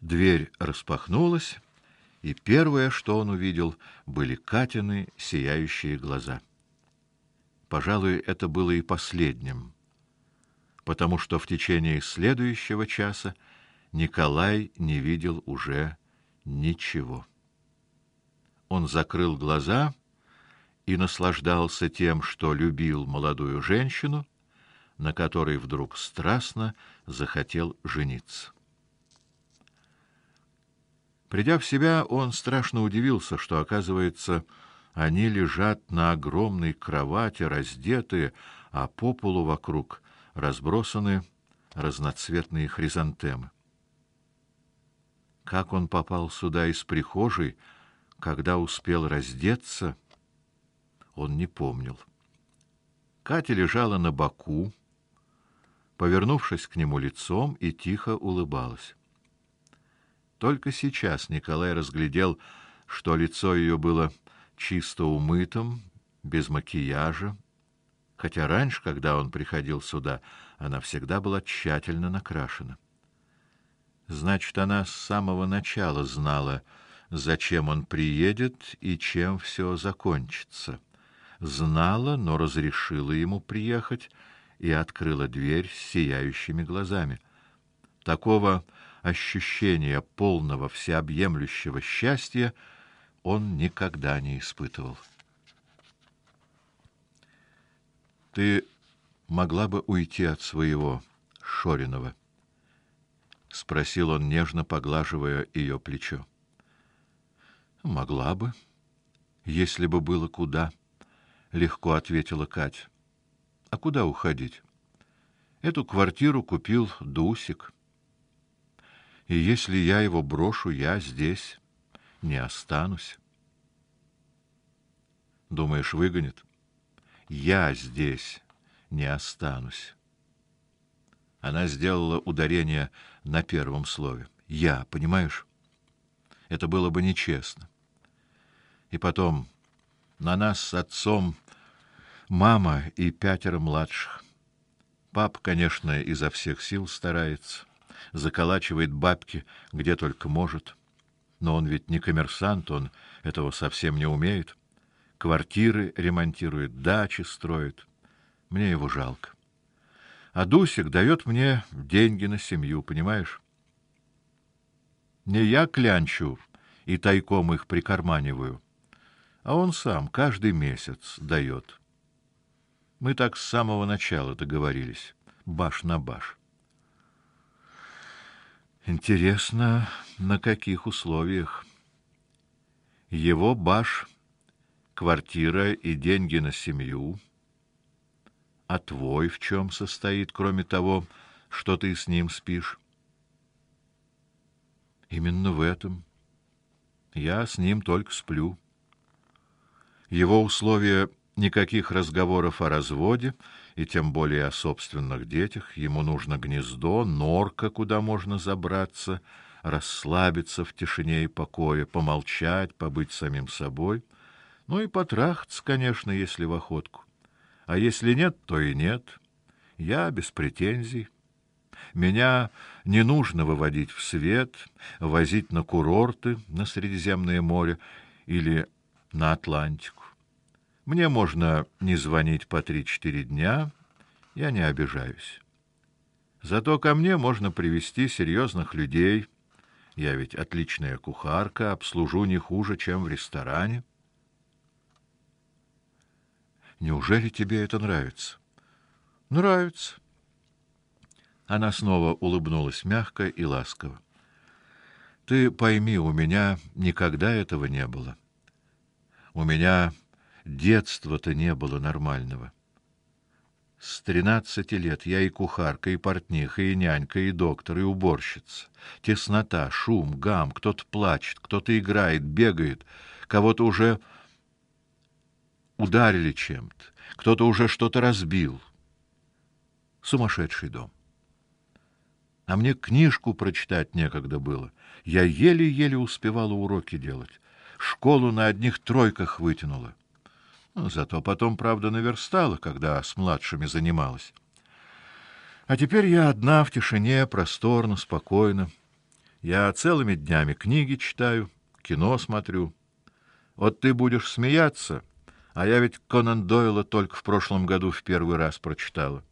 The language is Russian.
Дверь распахнулась, и первое, что он увидел, были Катины сияющие глаза. Пожалуй, это было и последним, потому что в течение следующего часа Николай не видел уже ничего. Он закрыл глаза и наслаждался тем, что любил молодую женщину, на которой вдруг страстно захотел жениться. Придя в себя, он страшно удивился, что, оказывается, они лежат на огромной кровати, раздетые, а по полу вокруг разбросаны разноцветные хризантемы. Как он попал сюда из прихожей, когда успел раздеться, он не помнил. Катя лежала на боку, повернувшись к нему лицом и тихо улыбалась. Только сейчас Николай разглядел, что лицо ее было чисто умытым, без макияжа, хотя раньше, когда он приходил сюда, она всегда была тщательно накрашена. Значит, она с самого начала знала, зачем он приедет и чем все закончится. Знала, но разрешила ему приехать и открыла дверь с сияющими глазами. Такого ощущения полного всеобъемлющего счастья он никогда не испытывал. Ты могла бы уйти от своего Шоринова, спросил он нежно, поглаживая ее плечо. Могла бы, если бы было куда, легко ответила Катя. А куда уходить? Эту квартиру купил Дусик. И если я его брошу, я здесь не останусь. Думаешь, выгонит? Я здесь не останусь. Она сделала ударение на первом слове. Я, понимаешь? Это было бы нечестно. И потом на нас с отцом мама и пятеро младших. Пап, конечно, изо всех сил старается, заколачивает бабки где только может. Но он ведь не коммерсант, он этого совсем не умеет. Квартиры ремонтирует, дачи строит. Мне его жалко. А Дусик дает мне деньги на семью, понимаешь? Не я клянчу и тайком их прикарманиваю, а он сам каждый месяц дает. Мы так с самого начала договорились, баш на баш. Интересно, на каких условиях? Его баш, квартира и деньги на семью. А твой в чем состоит, кроме того, что ты с ним спишь? Именно в этом. Я с ним только сплю. Его условия Никаких разговоров о разводе и тем более о собственных детях. Ему нужно гнездо, норка, куда можно забраться, расслабиться в тишине и покое, помолчать, побыть самим собой. Ну и потрахаться, конечно, если в охотку. А если нет, то и нет. Я без претензий. Меня не нужно выводить в свет, возить на курорты на Средиземное море или на Атлантику. Мне можно не звонить по три-четыре дня, я не обижаюсь. Зато ко мне можно привести серьезных людей. Я ведь отличная кухарка, обслужу не хуже, чем в ресторане. Неужели тебе это нравится? Нравится. Она снова улыбнулась мягко и ласково. Ты пойми, у меня никогда этого не было. У меня Детства-то не было нормального. С тринадцати лет я и кухарка, и портниха, и нянька, и доктор, и уборщица. Теснота, шум, гам, кто-то плачет, кто-то играет, бегает, кого-то уже ударили чем-то, кто-то уже что-то разбил. Сумасшедший дом. А мне книжку прочитать некогда было. Я еле-еле успевала уроки делать. Школу на одних тройках вытянула. Зато потом, правда, наверстала, когда с младшими занималась. А теперь я одна в тишине, просторно, спокойно. Я целыми днями книги читаю, кино смотрю. Вот ты будешь смеяться, а я ведь Конан Дойла только в прошлом году в первый раз прочитала.